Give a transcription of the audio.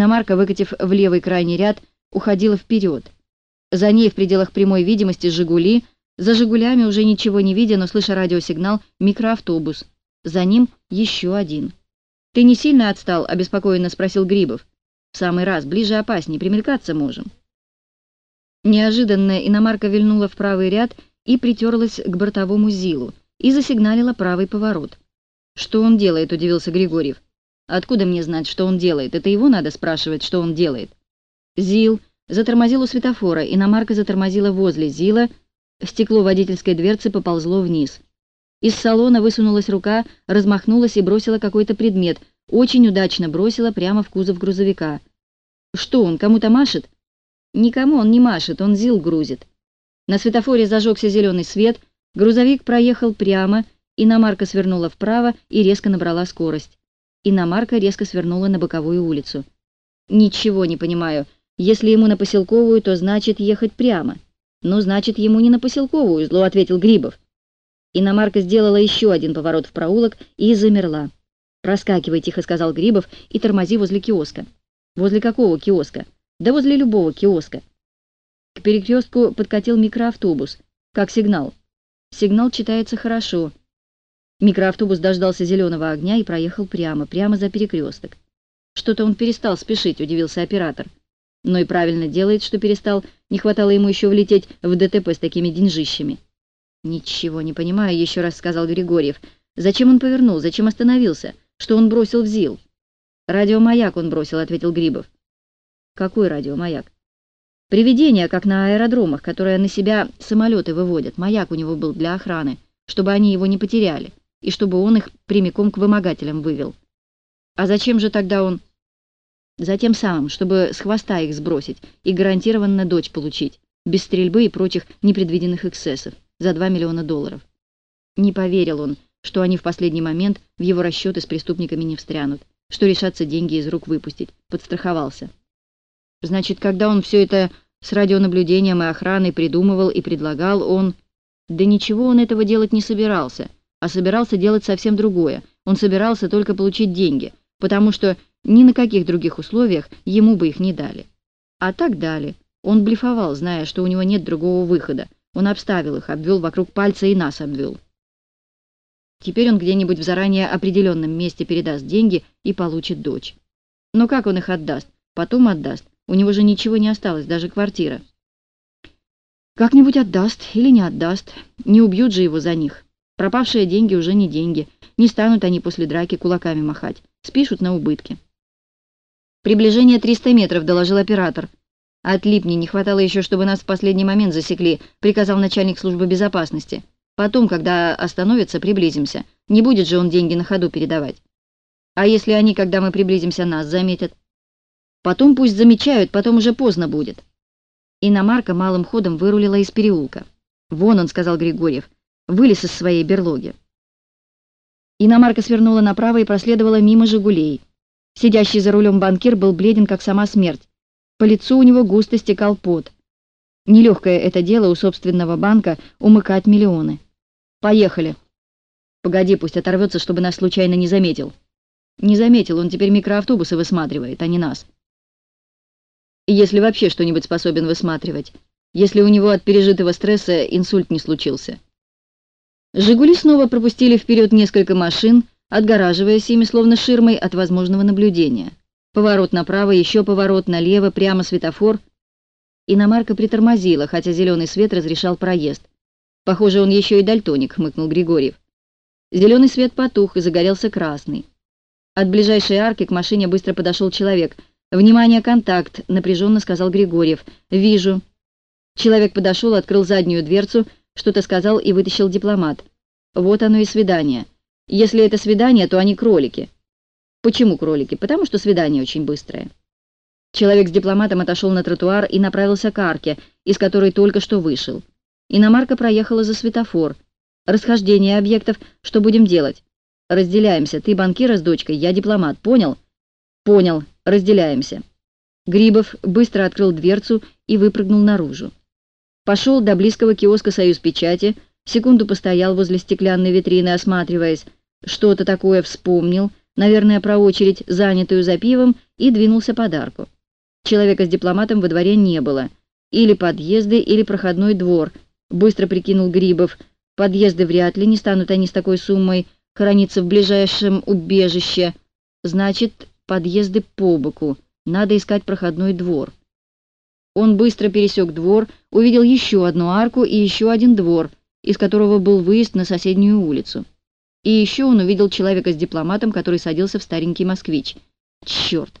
Иномарка, выкатив в левый крайний ряд, уходила вперед. За ней в пределах прямой видимости «Жигули», за «Жигулями» уже ничего не видя, но слыша радиосигнал, микроавтобус. За ним еще один. «Ты не сильно отстал?» — обеспокоенно спросил Грибов. «В самый раз, ближе опаснее, примелькаться можем». Неожиданно иномарка вильнула в правый ряд и притерлась к бортовому ЗИЛу и засигналила правый поворот. «Что он делает?» — удивился Григорьев. «Откуда мне знать, что он делает? Это его надо спрашивать, что он делает». ЗИЛ затормозил у светофора, иномарка затормозила возле ЗИЛа, стекло водительской дверцы поползло вниз. Из салона высунулась рука, размахнулась и бросила какой-то предмет, очень удачно бросила прямо в кузов грузовика. «Что он, кому-то машет?» Никому он не машет, он зил грузит. На светофоре зажегся зеленый свет, грузовик проехал прямо, иномарка свернула вправо и резко набрала скорость. Иномарка резко свернула на боковую улицу. «Ничего не понимаю. Если ему на поселковую, то значит ехать прямо». «Ну, значит, ему не на поселковую», — зло ответил Грибов. Иномарка сделала еще один поворот в проулок и замерла. «Проскакивай», — тихо сказал Грибов, — «и тормози возле киоска». «Возле какого киоска?» Да возле любого киоска. К перекрестку подкатил микроавтобус. Как сигнал. Сигнал читается хорошо. Микроавтобус дождался зеленого огня и проехал прямо, прямо за перекресток. Что-то он перестал спешить, удивился оператор. Но и правильно делает, что перестал. Не хватало ему еще влететь в ДТП с такими деньжищами. «Ничего не понимаю», — еще раз сказал Григорьев. «Зачем он повернул? Зачем остановился? Что он бросил в ЗИЛ?» «Радиомаяк он бросил», — ответил Грибов. Какой радиомаяк? Привидение, как на аэродромах, которые на себя самолеты выводят. Маяк у него был для охраны, чтобы они его не потеряли, и чтобы он их прямиком к вымогателям вывел. А зачем же тогда он... За тем самым, чтобы с хвоста их сбросить и гарантированно дочь получить, без стрельбы и прочих непредвиденных эксцессов, за 2 миллиона долларов. Не поверил он, что они в последний момент в его расчеты с преступниками не встрянут, что решатся деньги из рук выпустить, подстраховался. Значит, когда он все это с радионаблюдением и охраной придумывал и предлагал, он... Да ничего он этого делать не собирался, а собирался делать совсем другое. Он собирался только получить деньги, потому что ни на каких других условиях ему бы их не дали. А так дали. Он блефовал, зная, что у него нет другого выхода. Он обставил их, обвел вокруг пальца и нас обвел. Теперь он где-нибудь в заранее определенном месте передаст деньги и получит дочь. Но как он их отдаст? Потом отдаст, у него же ничего не осталось, даже квартира. Как-нибудь отдаст или не отдаст. Не убьют же его за них. Пропавшие деньги уже не деньги. Не станут они после драки кулаками махать. Спишут на убытки. «Приближение 300 метров», — доложил оператор. «Отлипни, не хватало еще, чтобы нас в последний момент засекли», — приказал начальник службы безопасности. «Потом, когда остановится, приблизимся. Не будет же он деньги на ходу передавать. А если они, когда мы приблизимся, нас заметят?» Потом пусть замечают, потом уже поздно будет. Иномарка малым ходом вырулила из переулка. «Вон он», — сказал Григорьев, — вылез из своей берлоги. Иномарка свернула направо и проследовала мимо «Жигулей». Сидящий за рулем банкир был бледен, как сама смерть. По лицу у него густо стекал пот. Нелегкое это дело у собственного банка умыкать миллионы. «Поехали!» «Погоди, пусть оторвется, чтобы нас случайно не заметил». «Не заметил, он теперь микроавтобусы высматривает, а не нас» если вообще что-нибудь способен высматривать, если у него от пережитого стресса инсульт не случился. «Жигули» снова пропустили вперед несколько машин, отгораживаясь ими словно ширмой от возможного наблюдения. Поворот направо, еще поворот налево, прямо светофор. Иномарка притормозила, хотя зеленый свет разрешал проезд. «Похоже, он еще и дальтоник», — хмыкнул Григорьев. Зеленый свет потух, и загорелся красный. От ближайшей арки к машине быстро подошел человек — «Внимание, контакт!» — напряженно сказал Григорьев. «Вижу». Человек подошел, открыл заднюю дверцу, что-то сказал и вытащил дипломат. «Вот оно и свидание. Если это свидание, то они кролики». «Почему кролики? Потому что свидание очень быстрое». Человек с дипломатом отошел на тротуар и направился к арке, из которой только что вышел. Иномарка проехала за светофор. «Расхождение объектов. Что будем делать?» «Разделяемся. Ты банкира с дочкой, я дипломат. Понял?» «Понял. Разделяемся». Грибов быстро открыл дверцу и выпрыгнул наружу. Пошел до близкого киоска «Союз печати», секунду постоял возле стеклянной витрины, осматриваясь, что-то такое вспомнил, наверное, про очередь, занятую за пивом, и двинулся под арку. Человека с дипломатом во дворе не было. Или подъезды, или проходной двор, быстро прикинул Грибов. Подъезды вряд ли, не станут они с такой суммой храниться в ближайшем убежище. Значит, подъезды по боку, надо искать проходной двор. Он быстро пересек двор, увидел еще одну арку и еще один двор, из которого был выезд на соседнюю улицу. И еще он увидел человека с дипломатом, который садился в старенький москвич. Черт!